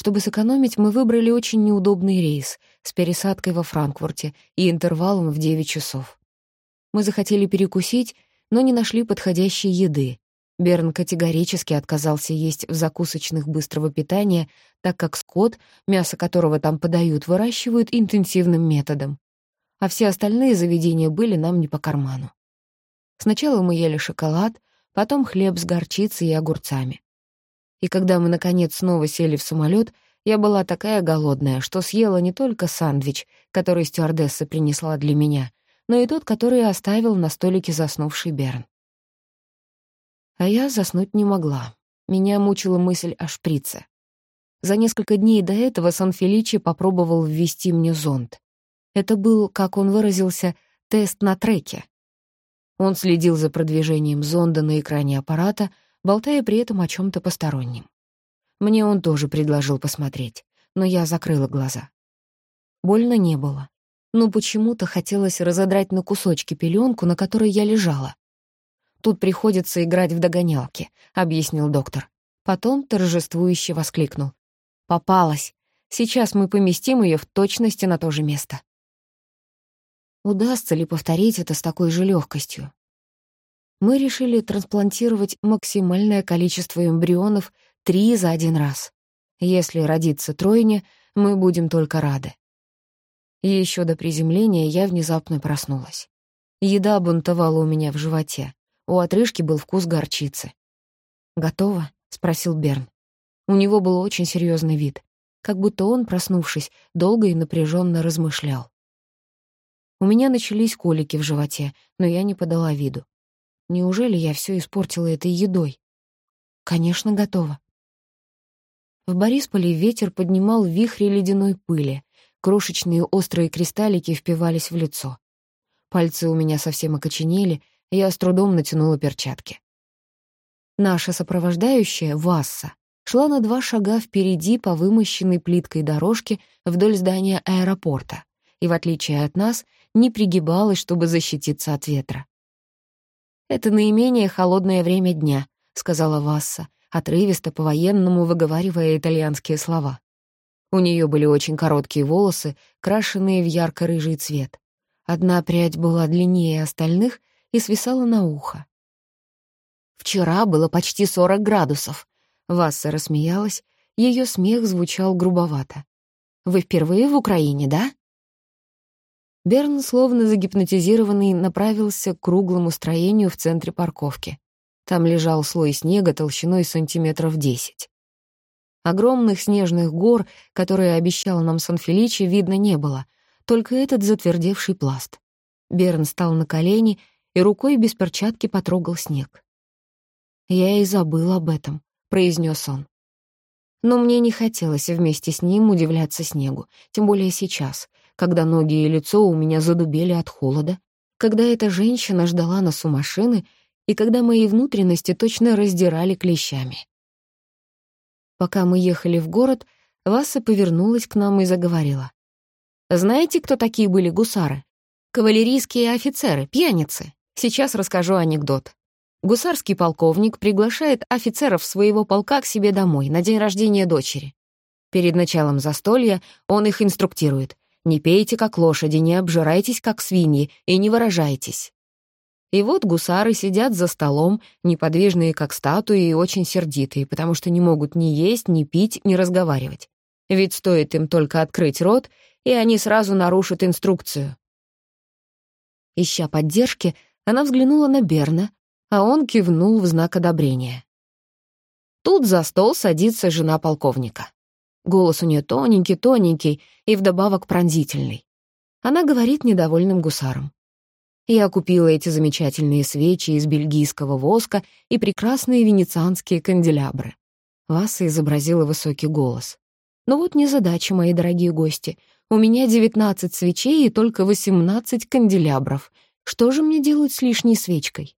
Чтобы сэкономить, мы выбрали очень неудобный рейс с пересадкой во Франкфурте и интервалом в 9 часов. Мы захотели перекусить, но не нашли подходящей еды. Берн категорически отказался есть в закусочных быстрого питания, так как скот, мясо которого там подают, выращивают интенсивным методом. А все остальные заведения были нам не по карману. Сначала мы ели шоколад, потом хлеб с горчицей и огурцами. И когда мы, наконец, снова сели в самолет, я была такая голодная, что съела не только сандвич, который стюардесса принесла для меня, но и тот, который оставил на столике заснувший Берн. А я заснуть не могла. Меня мучила мысль о шприце. За несколько дней до этого Сан-Феличи попробовал ввести мне зонд. Это был, как он выразился, тест на треке. Он следил за продвижением зонда на экране аппарата, болтая при этом о чем то постороннем. Мне он тоже предложил посмотреть, но я закрыла глаза. Больно не было. Но почему-то хотелось разодрать на кусочки пеленку, на которой я лежала. «Тут приходится играть в догонялки», — объяснил доктор. Потом торжествующе воскликнул. «Попалась. Сейчас мы поместим ее в точности на то же место». Удастся ли повторить это с такой же легкостью? Мы решили трансплантировать максимальное количество эмбрионов три за один раз. Если родится тройня, мы будем только рады. И еще до приземления я внезапно проснулась. Еда бунтовала у меня в животе. У отрыжки был вкус горчицы. «Готово?» — спросил Берн. У него был очень серьезный вид, как будто он, проснувшись, долго и напряженно размышлял. У меня начались колики в животе, но я не подала виду. Неужели я все испортила этой едой? Конечно, готово. В Борисполе ветер поднимал вихри ледяной пыли. Крошечные острые кристаллики впивались в лицо. Пальцы у меня совсем окоченели, я с трудом натянула перчатки. Наша сопровождающая, Васса, шла на два шага впереди по вымощенной плиткой дорожке вдоль здания аэропорта и, в отличие от нас, не пригибалась, чтобы защититься от ветра. «Это наименее холодное время дня», — сказала Васса, отрывисто по-военному выговаривая итальянские слова. У нее были очень короткие волосы, крашенные в ярко-рыжий цвет. Одна прядь была длиннее остальных и свисала на ухо. «Вчера было почти сорок градусов», — Васса рассмеялась, ее смех звучал грубовато. «Вы впервые в Украине, да?» Берн, словно загипнотизированный, направился к круглому строению в центре парковки. Там лежал слой снега толщиной сантиметров десять. Огромных снежных гор, которые обещал нам Сан-Феличи, видно не было, только этот затвердевший пласт. Берн стал на колени и рукой без перчатки потрогал снег. «Я и забыл об этом», — произнес он. Но мне не хотелось вместе с ним удивляться снегу, тем более сейчас, когда ноги и лицо у меня задубели от холода, когда эта женщина ждала нас у машины и когда мои внутренности точно раздирали клещами. Пока мы ехали в город, Васа повернулась к нам и заговорила. «Знаете, кто такие были гусары? Кавалерийские офицеры, пьяницы. Сейчас расскажу анекдот. Гусарский полковник приглашает офицеров своего полка к себе домой на день рождения дочери. Перед началом застолья он их инструктирует. Не пейте, как лошади, не обжирайтесь, как свиньи, и не выражайтесь. И вот гусары сидят за столом, неподвижные, как статуи, и очень сердитые, потому что не могут ни есть, ни пить, ни разговаривать. Ведь стоит им только открыть рот, и они сразу нарушат инструкцию. Ища поддержки, она взглянула на Берна, а он кивнул в знак одобрения. Тут за стол садится жена полковника. Голос у нее тоненький-тоненький и вдобавок пронзительный. Она говорит недовольным гусарам. Я купила эти замечательные свечи из бельгийского воска и прекрасные венецианские канделябры. Васа изобразила высокий голос. Но вот незадача, мои дорогие гости. У меня 19 свечей и только 18 канделябров. Что же мне делать с лишней свечкой?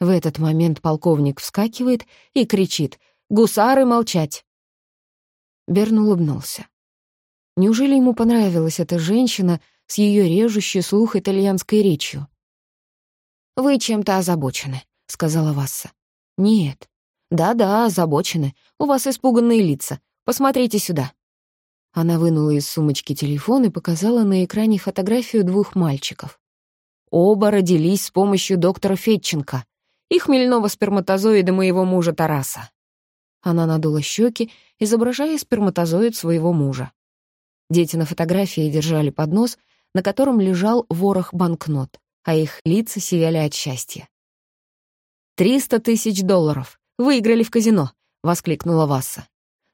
В этот момент полковник вскакивает и кричит «Гусары молчать!» Берн улыбнулся. Неужели ему понравилась эта женщина с ее режущей слух итальянской речью? «Вы чем-то озабочены», — сказала Васса. «Нет». «Да-да, озабочены. У вас испуганные лица. Посмотрите сюда». Она вынула из сумочки телефон и показала на экране фотографию двух мальчиков. Оба родились с помощью доктора Фетченко и хмельного сперматозоида моего мужа Тараса. Она надула щеки, изображая сперматозоид своего мужа. Дети на фотографии держали поднос, на котором лежал ворох банкнот, а их лица сияли от счастья. «Триста тысяч долларов! Выиграли в казино!» — воскликнула Васса.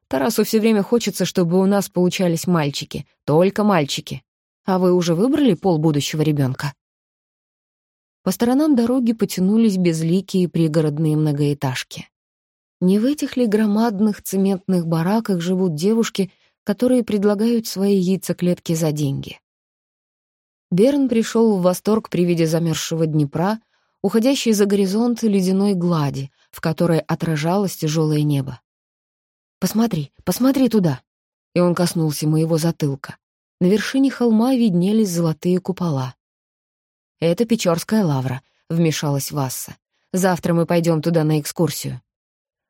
«Тарасу все время хочется, чтобы у нас получались мальчики, только мальчики. А вы уже выбрали пол будущего ребенка? По сторонам дороги потянулись безликие пригородные многоэтажки. Не в этих ли громадных цементных бараках живут девушки, которые предлагают свои яйцеклетки за деньги? Берн пришел в восторг при виде замерзшего Днепра, уходящей за горизонт ледяной глади, в которой отражалось тяжелое небо. «Посмотри, посмотри туда!» И он коснулся моего затылка. На вершине холма виднелись золотые купола. «Это Печорская лавра», — вмешалась Васса. «Завтра мы пойдем туда на экскурсию».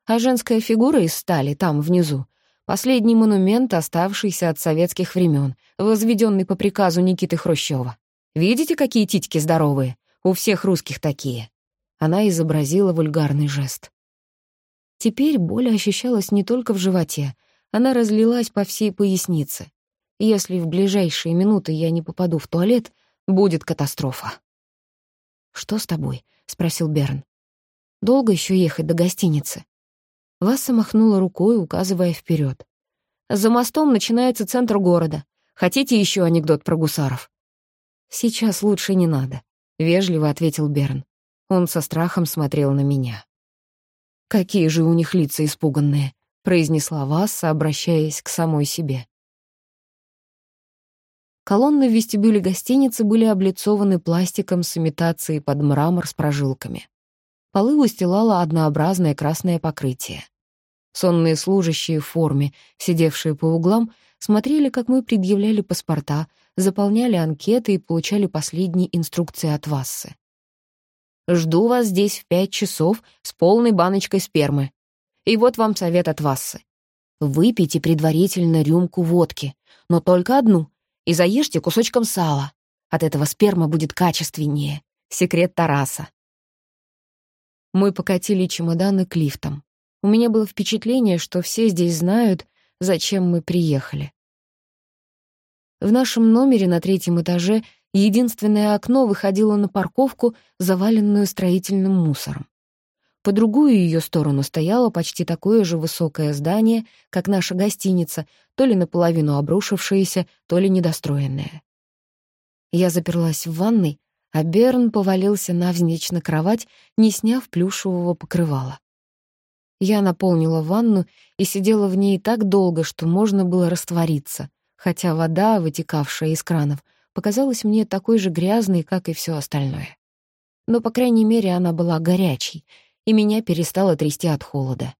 А женская фигура из стали там, внизу, последний монумент, оставшийся от советских времен, возведенный по приказу Никиты Хрущева. Видите, какие титьки здоровые? У всех русских такие. Она изобразила вульгарный жест. Теперь боль ощущалась не только в животе, она разлилась по всей пояснице. Если в ближайшие минуты я не попаду в туалет, будет катастрофа. «Что с тобой?» — спросил Берн. «Долго еще ехать до гостиницы?» Васса махнула рукой, указывая вперед. «За мостом начинается центр города. Хотите еще анекдот про гусаров?» «Сейчас лучше не надо», — вежливо ответил Берн. Он со страхом смотрел на меня. «Какие же у них лица испуганные», — произнесла Васса, обращаясь к самой себе. Колонны в вестибюле гостиницы были облицованы пластиком с имитацией под мрамор с прожилками. Полы устилало однообразное красное покрытие. Сонные служащие в форме, сидевшие по углам, смотрели, как мы предъявляли паспорта, заполняли анкеты и получали последние инструкции от Вассы. «Жду вас здесь в пять часов с полной баночкой спермы. И вот вам совет от Вассы. Выпейте предварительно рюмку водки, но только одну, и заешьте кусочком сала. От этого сперма будет качественнее. Секрет Тараса. Мы покатили чемоданы к лифтам. У меня было впечатление, что все здесь знают, зачем мы приехали. В нашем номере на третьем этаже единственное окно выходило на парковку, заваленную строительным мусором. По другую ее сторону стояло почти такое же высокое здание, как наша гостиница, то ли наполовину обрушившееся, то ли недостроенное. Я заперлась в ванной, а Берн повалился навзничь на кровать, не сняв плюшевого покрывала. Я наполнила ванну и сидела в ней так долго, что можно было раствориться, хотя вода, вытекавшая из кранов, показалась мне такой же грязной, как и все остальное. Но, по крайней мере, она была горячей, и меня перестало трясти от холода.